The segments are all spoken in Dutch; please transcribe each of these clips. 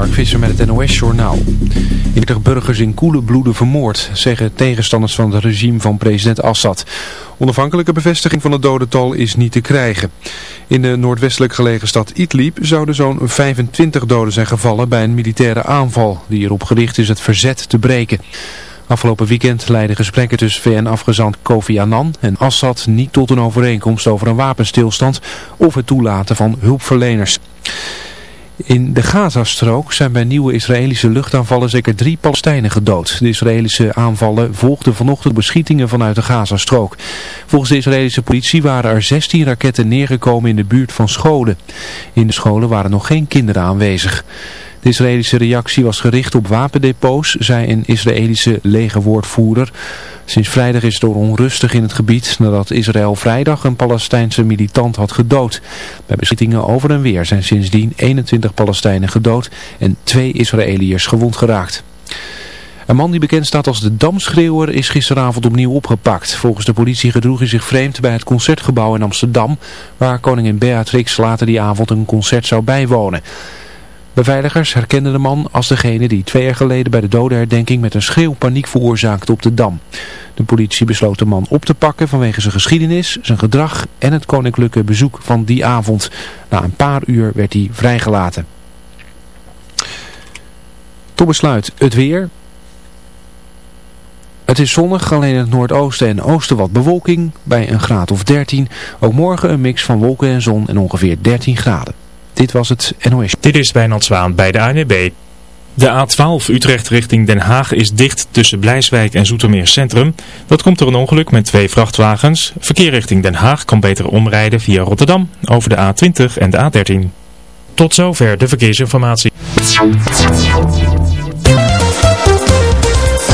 Mark Visser met het NOS-journaal. 30 burgers in koele bloeden vermoord, zeggen tegenstanders van het regime van president Assad. Onafhankelijke bevestiging van het dodental is niet te krijgen. In de noordwestelijk gelegen stad Idlib zouden zo'n 25 doden zijn gevallen bij een militaire aanval... die erop gericht is het verzet te breken. Afgelopen weekend leidden gesprekken tussen VN-afgezant Kofi Annan en Assad niet tot een overeenkomst over een wapenstilstand of het toelaten van hulpverleners. In de Gazastrook zijn bij nieuwe Israëlische luchtaanvallen zeker drie Palestijnen gedood. De Israëlische aanvallen volgden vanochtend beschietingen vanuit de Gazastrook. Volgens de Israëlische politie waren er 16 raketten neergekomen in de buurt van scholen. In de scholen waren nog geen kinderen aanwezig. De Israëlische reactie was gericht op wapendepots, zei een Israëlische legerwoordvoerder. Sinds vrijdag is het door onrustig in het gebied nadat Israël vrijdag een Palestijnse militant had gedood. Bij beschietingen over en weer zijn sindsdien 21 Palestijnen gedood en twee Israëliërs gewond geraakt. Een man die bekend staat als de Damschreeuwer is gisteravond opnieuw opgepakt. Volgens de politie gedroeg hij zich vreemd bij het Concertgebouw in Amsterdam, waar koningin Beatrix later die avond een concert zou bijwonen. Beveiligers herkenden de man als degene die twee jaar geleden bij de dodenherdenking met een schreeuw paniek veroorzaakte op de Dam. De politie besloot de man op te pakken vanwege zijn geschiedenis, zijn gedrag en het koninklijke bezoek van die avond. Na een paar uur werd hij vrijgelaten. Tot besluit het weer. Het is zonnig, alleen in het noordoosten en oosten wat bewolking, bij een graad of 13. Ook morgen een mix van wolken en zon en ongeveer 13 graden. Dit was het NOS. Dit is Wijnald Zwaan bij de ANWB. De A12 Utrecht richting Den Haag is dicht tussen Blijswijk en Zoetermeer Centrum. Dat komt door een ongeluk met twee vrachtwagens. Verkeer richting Den Haag kan beter omrijden via Rotterdam over de A20 en de A13. Tot zover de verkeersinformatie.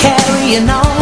carrying on.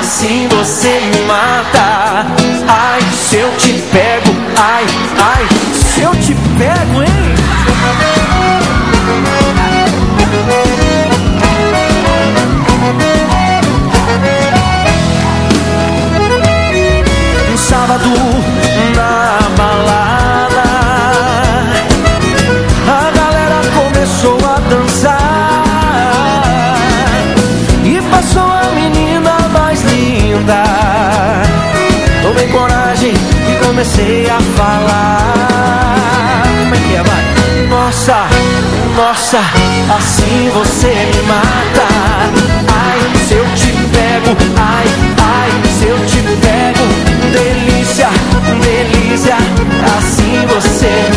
Assim você pego, ai, ai, se eu te pego, delícia, delícia, assim você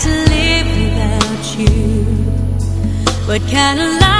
to live without you. What kind of life?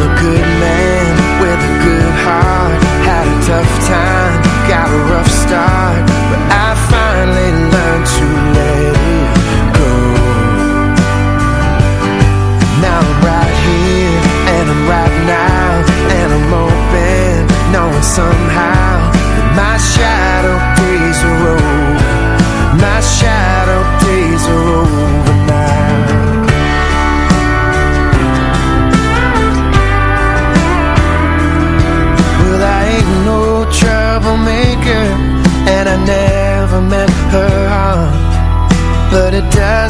A good man.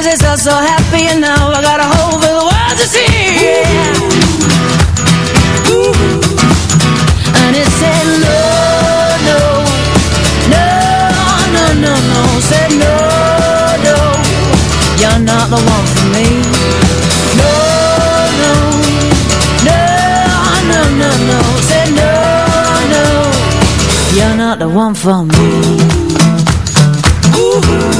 cause it's all so happy And now I got a hole for the world to see. And it said no, no. No, no, no, no. Said no, no. You're not the one for me. No, no. No, no, no, no. Said no, no. You're not the one for me. Say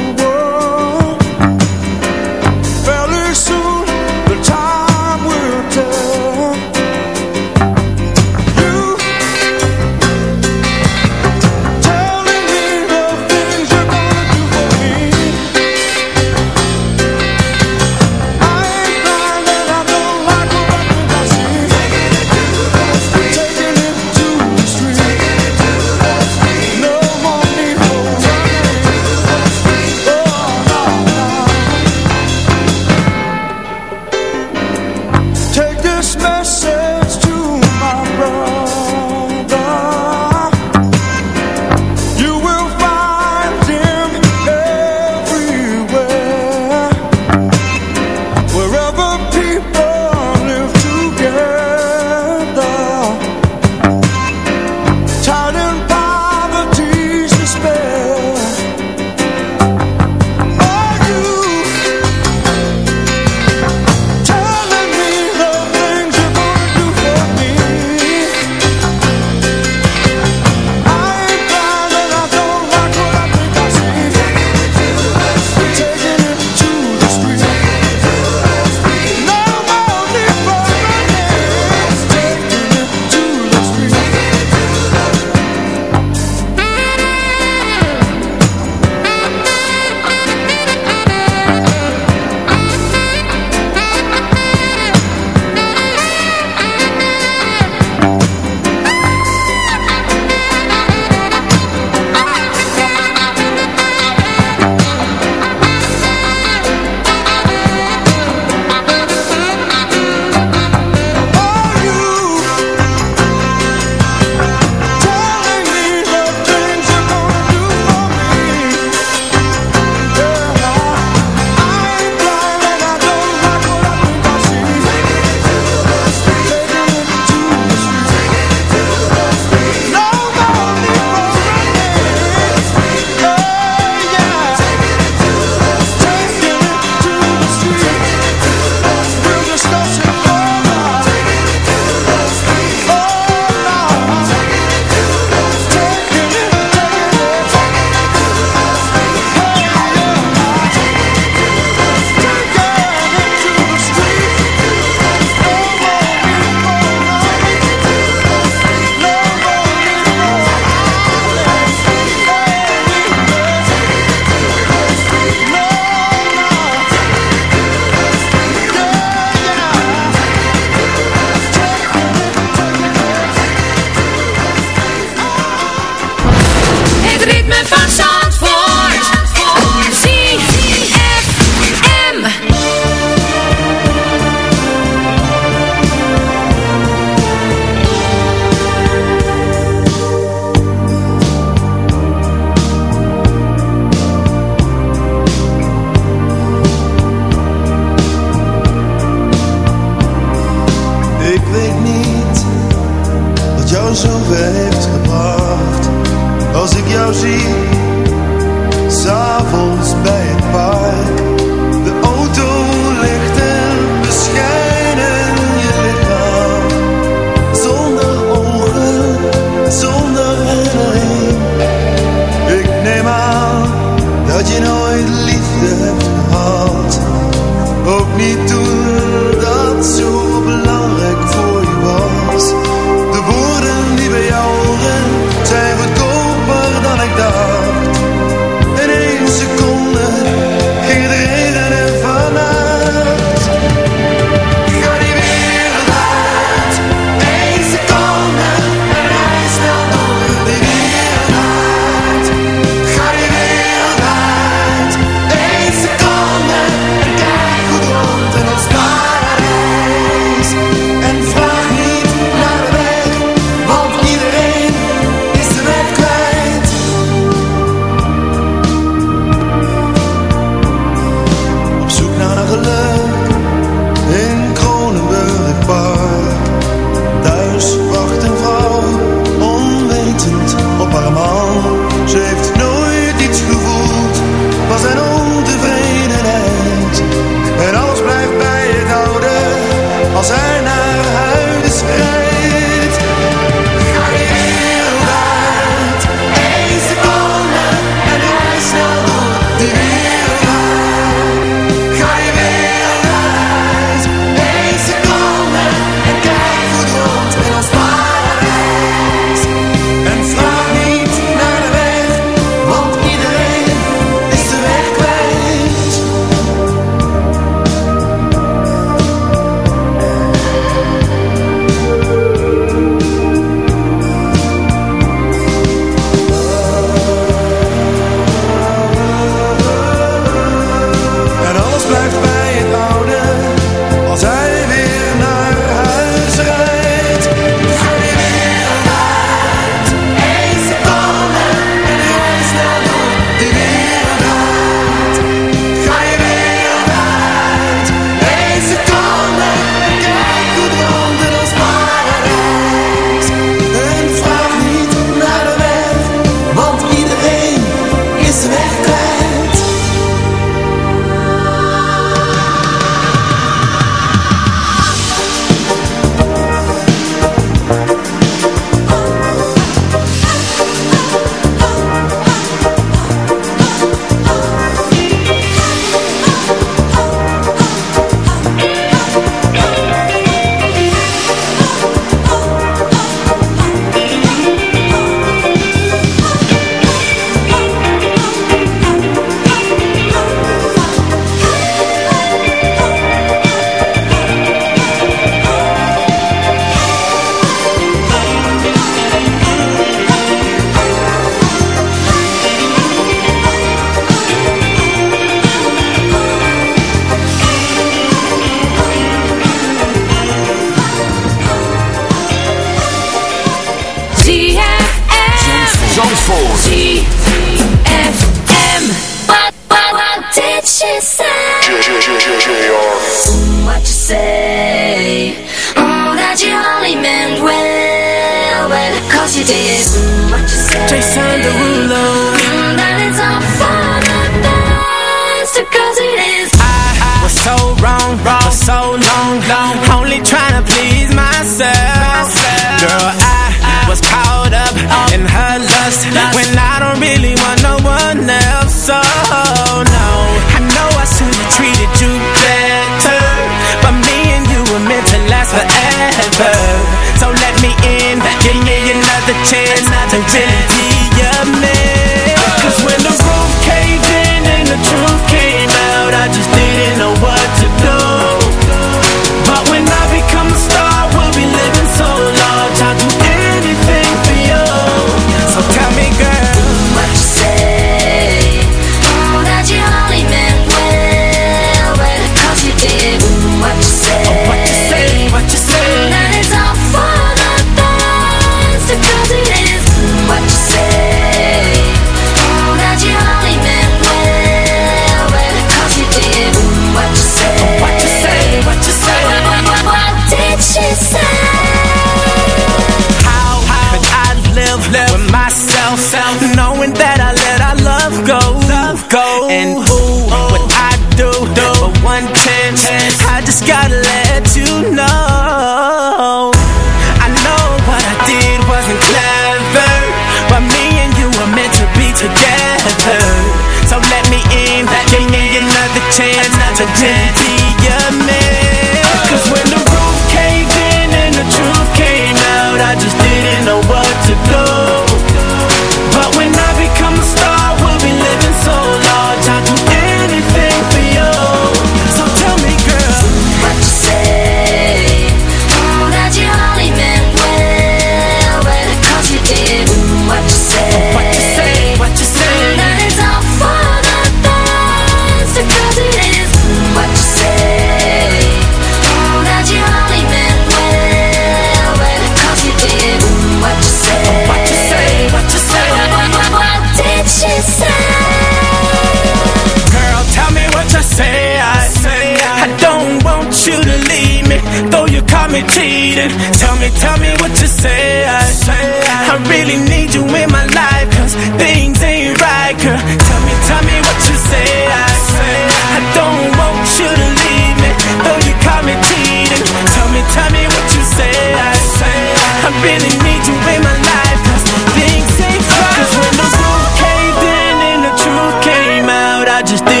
Just didn't